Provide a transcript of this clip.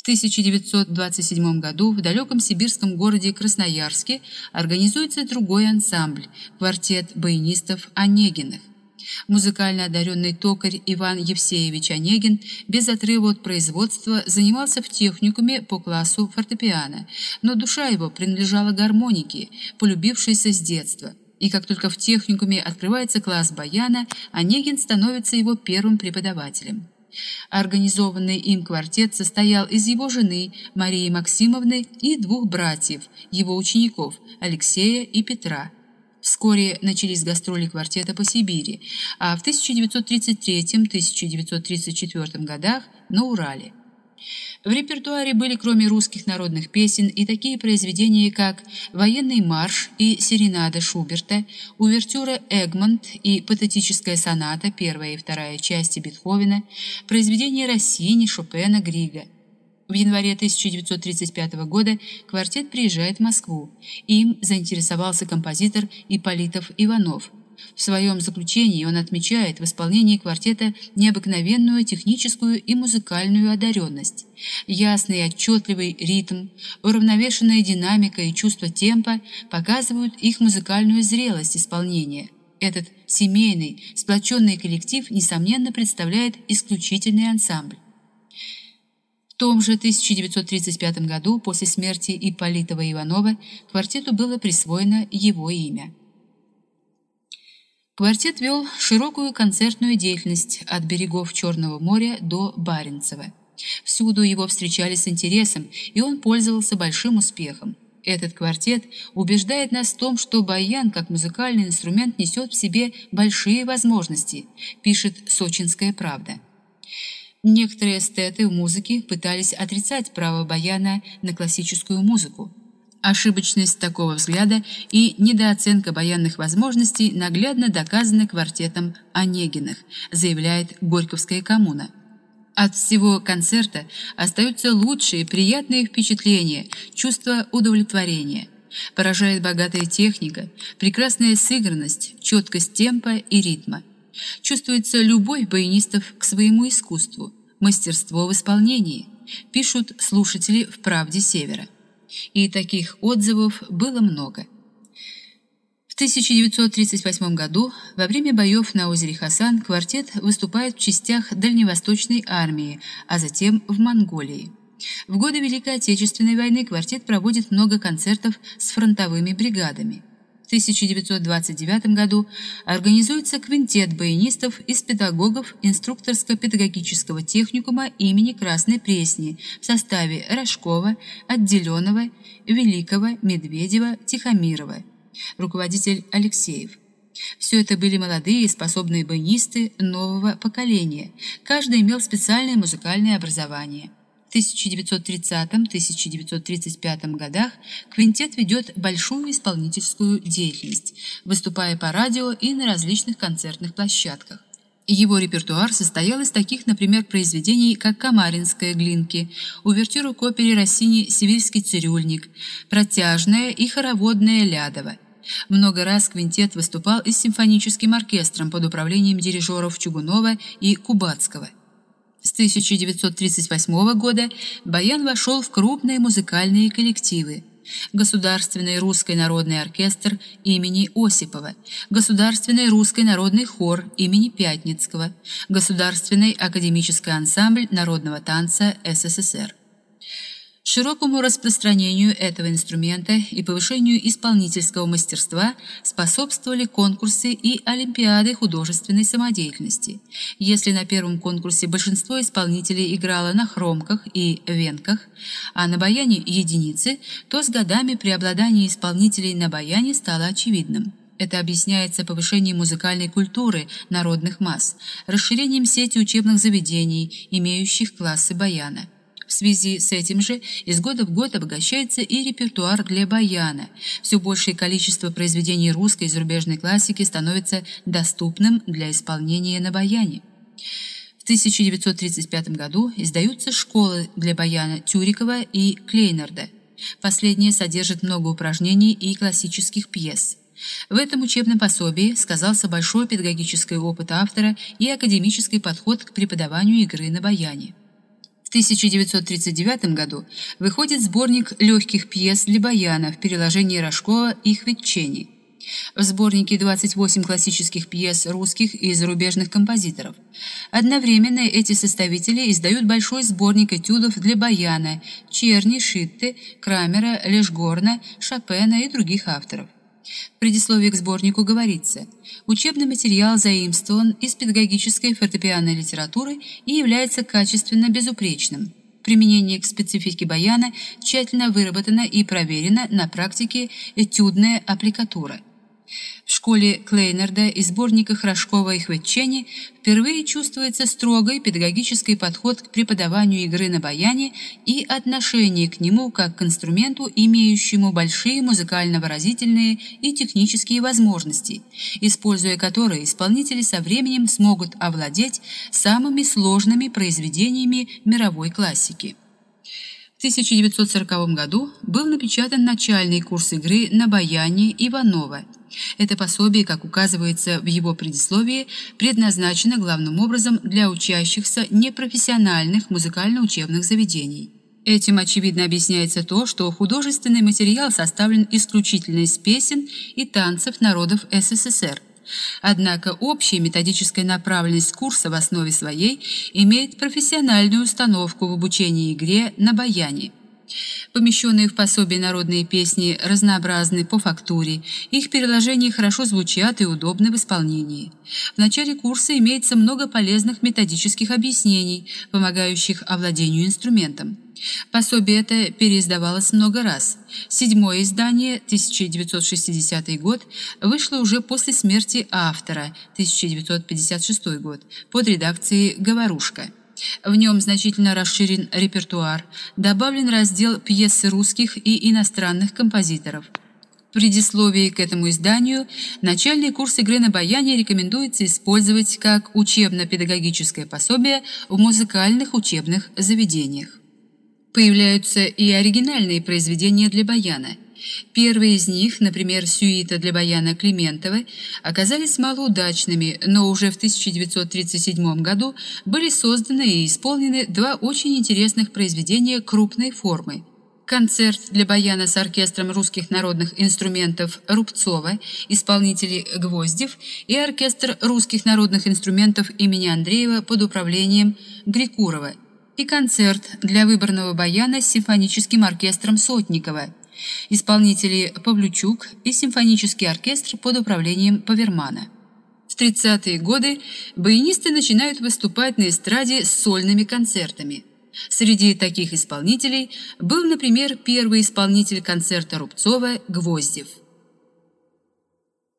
В 1927 году в далеком сибирском городе Красноярске организуется другой ансамбль – квартет баянистов Онегиных. Музыкально одаренный токарь Иван Евсеевич Онегин без отрыва от производства занимался в техникуме по классу фортепиано, но душа его принадлежала гармонике, полюбившейся с детства. И как только в техникуме открывается класс баяна, Онегин становится его первым преподавателем. Организованный им квартет состоял из его жены Марии Максимовны и двух братьев, его учеников Алексея и Петра. Вскоре начались гастроли квартета по Сибири, а в 1933-1934 годах на Урале. В репертуаре были кроме русских народных песен и такие произведения, как «Военный марш» и «Серенада» Шуберта, «Увертюра Эгмонт» и «Патетическая соната» первая и вторая части Бетховена, произведения Россини, Шопена, Грига. В январе 1935 года квартет приезжает в Москву. Им заинтересовался композитор Ипполитов Иванов – в своем заключении он отмечает в исполнении квартета необыкновенную техническую и музыкальную одаренность. Ясный и отчетливый ритм, уравновешенная динамика и чувство темпа показывают их музыкальную зрелость исполнения. Этот семейный, сплоченный коллектив, несомненно, представляет исключительный ансамбль. В том же 1935 году, после смерти Ипполитова Иванова, квартету было присвоено его имя. Квартет вел широкую концертную деятельность от берегов Черного моря до Баренцева. Всюду его встречали с интересом, и он пользовался большим успехом. Этот квартет убеждает нас в том, что баян как музыкальный инструмент несет в себе большие возможности, пишет Сочинская правда. Некоторые эстеты в музыке пытались отрицать право баяна на классическую музыку. Ошибочность такого взгляда и недооценка баянных возможностей наглядно доказаны квартетом Онегиных, заявляет Горьковская коммуна. От всего концерта остаются лучшие, приятные впечатления, чувство удовлетворения. Поражает богатая техника, прекрасная сыгранность, четкость темпа и ритма. Чувствуется любовь баянистов к своему искусству, мастерство в исполнении, пишут слушатели в «Правде Севера» и таких отзывов было много. В 1938 году во время боев на озере Хасан квартет выступает в частях Дальневосточной армии, а затем в Монголии. В годы Великой Отечественной войны квартет проводит много концертов с фронтовыми бригадами. 1929 году организуется квинтет баянистов из педагогов инструкторско-педагогического техникума имени Красной Пресни в составе Рожкова, Отделенного, Великого, Медведева, Тихомирова. Руководитель Алексеев. Все это были молодые и способные баянисты нового поколения. Каждый имел специальное музыкальное образование. 1930-1935 годах квинтет ведет большую исполнительскую деятельность, выступая по радио и на различных концертных площадках. Его репертуар состоял из таких, например, произведений, как «Камаринская глинки», увертюру к опере Россини «Сивильский цирюльник», «Протяжная» и «Хороводная Лядова». Много раз квинтет выступал и с симфоническим оркестром под управлением дирижеров Чугунова и Кубацкого – с 1938 года Баян вошел в крупные музыкальные коллективы. Государственный русский народный оркестр имени Осипова, Государственный русский народный хор имени Пятницкого, Государственный академический ансамбль народного танца СССР. Широкому распространению этого инструмента и повышению исполнительского мастерства способствовали конкурсы и олимпиады художественной самодеятельности. Если на первом конкурсе большинство исполнителей играло на хромках и венках, а на баяне единицы, то с годами преобладание исполнителей на баяне стало очевидным. Это объясняется повышением музыкальной культуры народных масс, расширением сети учебных заведений, имеющих классы баяна. В связи с этим же из года в год обогащается и репертуар для баяна. Все большее количество произведений русской и зарубежной классики становится доступным для исполнения на баяне. В 1935 году издаются школы для баяна Тюрикова и Клейнерда. Последние содержат много упражнений и классических пьес. В этом учебном пособии сказался большой педагогический опыт автора и академический подход к преподаванию игры на баяне. 1939 году выходит сборник легких пьес для баяна в переложении Рожкова и Хвитчени. В сборнике 28 классических пьес русских и зарубежных композиторов. Одновременно эти составители издают большой сборник этюдов для баяна Черни, Шитте, Крамера, Лешгорна, Шопена и других авторов. В предисловии к сборнику говорится: учебный материал заимствован из педагогической фортепианной литературы и является качественно безупречным. Применение к специфике баяна тщательно выработано и проверено на практике этюдная аппликатура. Школе Клейнерда и сборниках Рожкова и Хватчени впервые чувствуется строгий педагогический подход к преподаванию игры на баяне и отношение к нему как к инструменту, имеющему большие музыкально-выразительные и технические возможности, используя которые исполнители со временем смогут овладеть самыми сложными произведениями мировой классики. В 1940 году был напечатан начальный курс игры на баяне Иванова – это пособие, как указывается в его предисловии, предназначено главным образом для учащихся непрофессиональных музыкально-учебных заведений. Этим очевидно объясняется то, что художественный материал составлен исключительно из песен и танцев народов СССР. Однако общая методическая направленность курса в основе своей имеет профессиональную установку в обучении игре на баяне – Помещенные в пособие народные песни разнообразны по фактуре, их переложения хорошо звучат и удобны в исполнении. В начале курса имеется много полезных методических объяснений, помогающих овладению инструментом. Пособие это переиздавалось много раз. Седьмое издание, 1960 год, вышло уже после смерти автора, 1956 год, под редакцией Говорушка. В нем значительно расширен репертуар, добавлен раздел пьесы русских и иностранных композиторов. В предисловии к этому изданию начальный курс игры на баяне рекомендуется использовать как учебно-педагогическое пособие в музыкальных учебных заведениях. Появляются и оригинальные произведения для баяна – Первые из них, например, сюита для баяна Климентовой, оказались малоудачными, но уже в 1937 году были созданы и исполнены два очень интересных произведения крупной формы. Концерт для баяна с оркестром русских народных инструментов Рубцова, исполнители Гвоздев и оркестр русских народных инструментов имени Андреева под управлением Грикурова и концерт для выборного баяна с симфоническим оркестром Сотникова – исполнители Павлючук и симфонический оркестр под управлением Павермана. В 30-е годы баянисты начинают выступать на эстраде с сольными концертами. Среди таких исполнителей был, например, первый исполнитель концерта Рубцова Гвоздев –